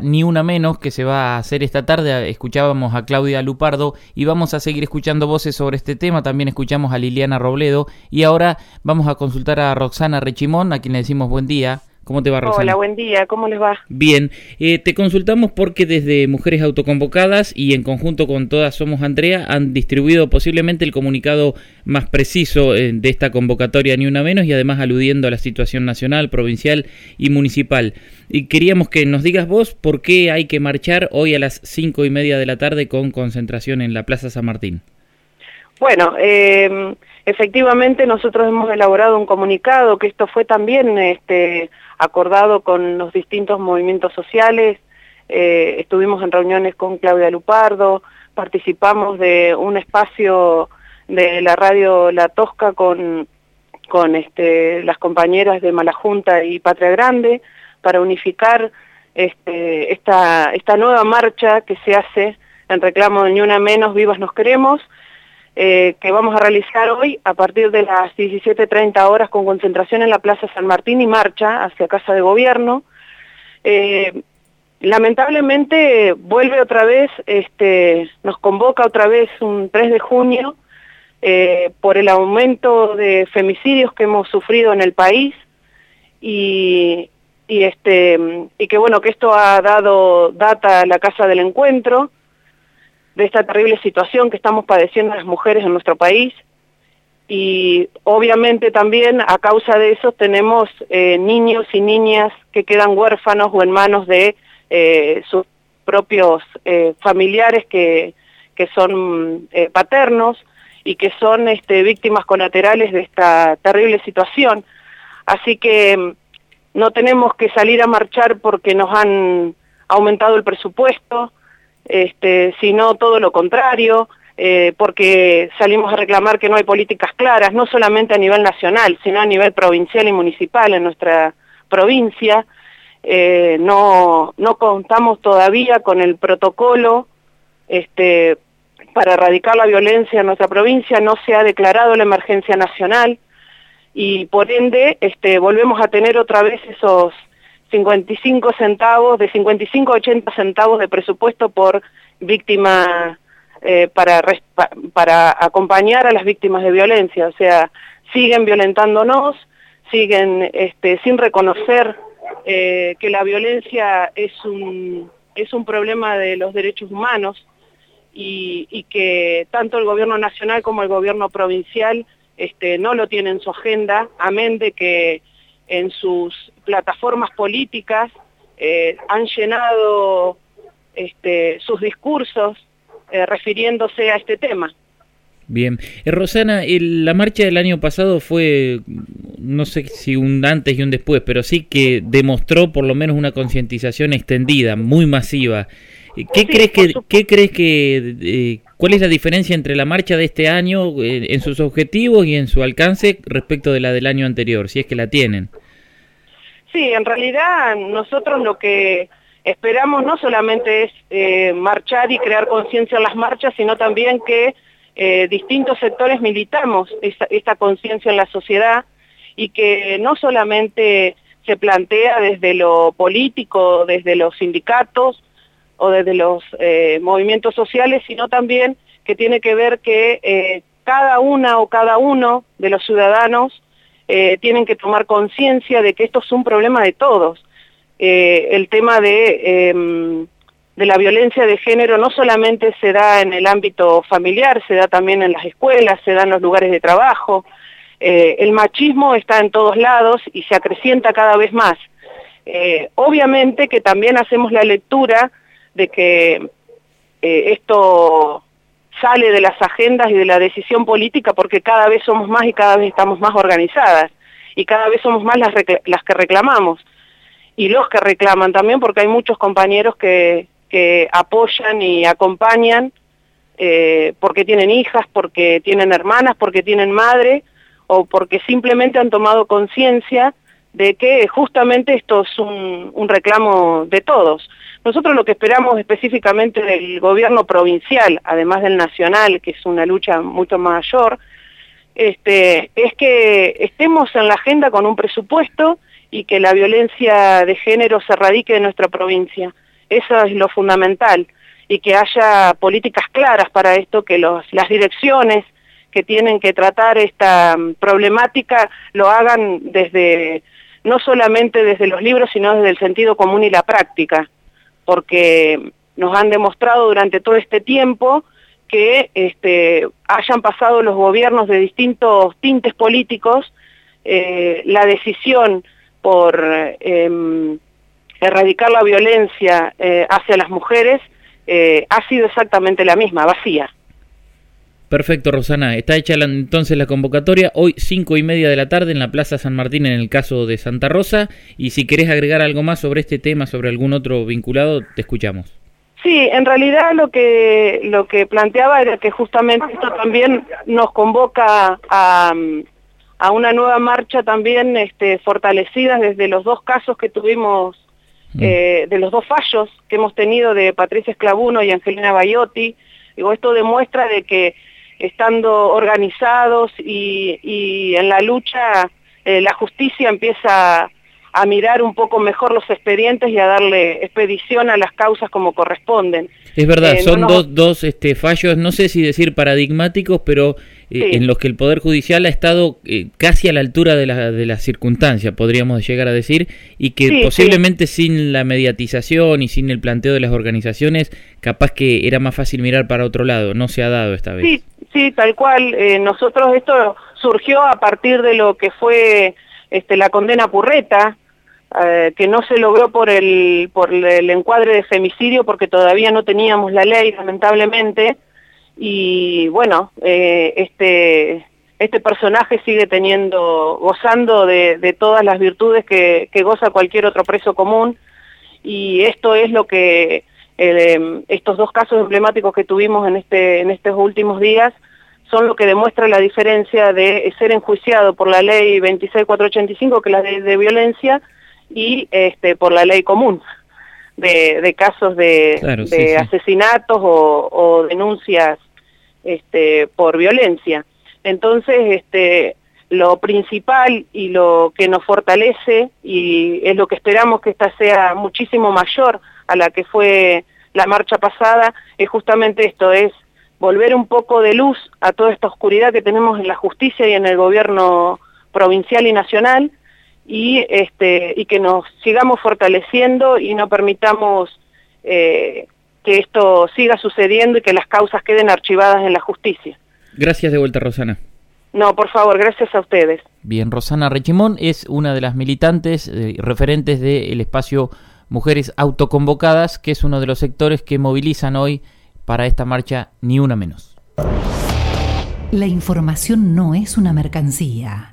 Ni una menos que se va a hacer esta tarde. Escuchábamos a Claudia Lupardo y vamos a seguir escuchando voces sobre este tema. También escuchamos a Liliana Robledo y ahora vamos a consultar a Roxana Rechimón, a quien le decimos buen día. ¿Cómo te va, Roxana? Hola, buen día. ¿Cómo les va? Bien. Eh, te consultamos porque desde Mujeres Autoconvocadas y en conjunto con Todas Somos Andrea han distribuido posiblemente el comunicado más preciso eh, de esta convocatoria, ni una menos, y además aludiendo a la situación nacional, provincial y municipal. Y queríamos que nos digas vos por qué hay que marchar hoy a las cinco y media de la tarde con concentración en la Plaza San Martín. Bueno, eh, efectivamente nosotros hemos elaborado un comunicado que esto fue también este, acordado con los distintos movimientos sociales, eh, estuvimos en reuniones con Claudia Lupardo, participamos de un espacio de la radio La Tosca con, con este, las compañeras de Malajunta y Patria Grande para unificar este, esta, esta nueva marcha que se hace en reclamo de Ni Una Menos, Vivas Nos Queremos, eh, que vamos a realizar hoy a partir de las 17.30 horas con concentración en la Plaza San Martín y marcha hacia Casa de Gobierno. Eh, lamentablemente vuelve otra vez, este, nos convoca otra vez un 3 de junio eh, por el aumento de femicidios que hemos sufrido en el país y, y, este, y que bueno, que esto ha dado data a la Casa del Encuentro, de esta terrible situación que estamos padeciendo las mujeres en nuestro país y obviamente también a causa de eso tenemos eh, niños y niñas que quedan huérfanos o en manos de eh, sus propios eh, familiares que, que son paternos y que son este, víctimas colaterales de esta terrible situación. Así que mm, no tenemos que salir a marchar porque nos han aumentado el presupuesto, este, sino todo lo contrario, eh, porque salimos a reclamar que no hay políticas claras, no solamente a nivel nacional, sino a nivel provincial y municipal en nuestra provincia. Eh, no, no contamos todavía con el protocolo este, para erradicar la violencia en nuestra provincia, no se ha declarado la emergencia nacional y por ende este, volvemos a tener otra vez esos 55 centavos, de 55 a 80 centavos de presupuesto por víctima eh, para, para acompañar a las víctimas de violencia. O sea, siguen violentándonos, siguen este, sin reconocer eh, que la violencia es un, es un problema de los derechos humanos y, que tanto el gobierno nacional como el gobierno provincial este, no lo tienen en su agenda, amén de que en sus plataformas políticas eh, han llenado este, sus discursos eh, refiriéndose a este tema. Bien. Eh, Rosana, la marcha del año pasado fue, no sé si un antes y un después, pero sí que demostró por lo menos una concientización extendida, muy masiva. ¿Qué crees que, qué crees que, cuál es la diferencia entre la marcha de este año en sus objetivos y en su alcance respecto de la del año anterior, si es que la tienen? Sí, en realidad nosotros lo que esperamos no solamente es eh, marchar y crear conciencia en las marchas, sino también que eh, distintos sectores militamos esta, conciencia en la sociedad y que no solamente se plantea desde lo político, desde los sindicatos o desde los eh, movimientos sociales, sino también que tiene que ver que cada una o cada uno de los ciudadanos eh, tienen que tomar conciencia de que esto es un problema de todos. Eh, el tema de, em, de la violencia de género no solamente se da en el ámbito familiar, se da también en las escuelas, se da en los lugares de trabajo. Eh, el machismo está en todos lados y se acrecienta cada vez más. obviamente que también hacemos la lectura de que esto sale de las agendas y de la decisión política porque cada vez somos más y cada vez estamos más organizadas y cada vez somos más las, las que reclamamos y los que reclaman también porque hay muchos compañeros que, que apoyan y acompañan eh, porque tienen hijas, porque tienen hermanas, porque tienen madre o porque simplemente han tomado conciencia de que justamente esto es un, reclamo de todos. Nosotros lo que esperamos específicamente del gobierno provincial, además del nacional, que es una lucha mucho mayor, este, es que estemos en la agenda con un presupuesto y que la violencia de género se radique en nuestra provincia. Eso es lo fundamental y que haya políticas claras para esto, que las direcciones que tienen que tratar esta mm, problemática lo hagan desde, no solamente desde los libros, sino desde el sentido común y la práctica, porque nos han demostrado durante todo este tiempo que este, hayan pasado los gobiernos de distintos tintes políticos, eh, la decisión por em, erradicar la violencia eh, hacia las mujeres eh, ha sido exactamente la misma, vacía. Perfecto, Rosana. Está hecha entonces la convocatoria hoy cinco y media de la tarde en la Plaza San Martín en el caso de Santa Rosa. Y si querés agregar algo más sobre este tema, sobre algún otro vinculado, te escuchamos. Sí, en realidad lo que lo que planteaba era que justamente esto también nos convoca a, a una nueva marcha también este, fortalecida desde los dos casos que tuvimos Mm. Eh, de los dos fallos que hemos tenido de Patricia Esclavuno y Angelina Bayotti. Digo, esto demuestra de que estando organizados y, en la lucha, eh, la justicia empieza a mirar un poco mejor los expedientes y a darle expedición a las causas como corresponden. Es verdad, eh, son dos, dos este, fallos, no sé si decir paradigmáticos, pero eh, en los que el Poder Judicial ha estado eh, casi a la altura de la, de circunstancia, podríamos llegar a decir, y que posiblemente sin la mediatización y sin el planteo de las organizaciones, capaz que era más fácil mirar para otro lado, no se ha dado esta vez. Sí, sí, tal cual. nosotros esto surgió a partir de lo que fue este, la condena Purreta, eh, que no se logró por el, por el encuadre de femicidio porque todavía no teníamos la ley, lamentablemente, y bueno, eh, este, este personaje sigue teniendo, gozando de, todas las virtudes que, goza cualquier otro preso común, y esto es lo que em, estos dos casos emblemáticos que tuvimos en, este, en estos últimos días son lo que demuestra la diferencia de ser enjuiciado por la ley 26485, que es la ley de violencia, y este, por la ley común de, casos de, asesinatos o, denuncias este, por violencia. Entonces, este, lo principal y lo que nos fortalece, y es lo que esperamos que esta sea muchísimo mayor a la que fue la marcha pasada, es justamente esto, es volver un poco de luz a toda esta oscuridad que tenemos en la justicia y en el gobierno provincial y nacional, y, este, y que nos sigamos fortaleciendo y no permitamos eh, que esto siga sucediendo y que las causas queden archivadas en la justicia. Gracias de vuelta, Rosana. No, por favor, gracias a ustedes. Bien, Rosana Rechimón es una de las militantes eh, referentes del espacio Mujeres Autoconvocadas, que es uno de los sectores que movilizan hoy para esta marcha Ni Una Menos. La información no es una mercancía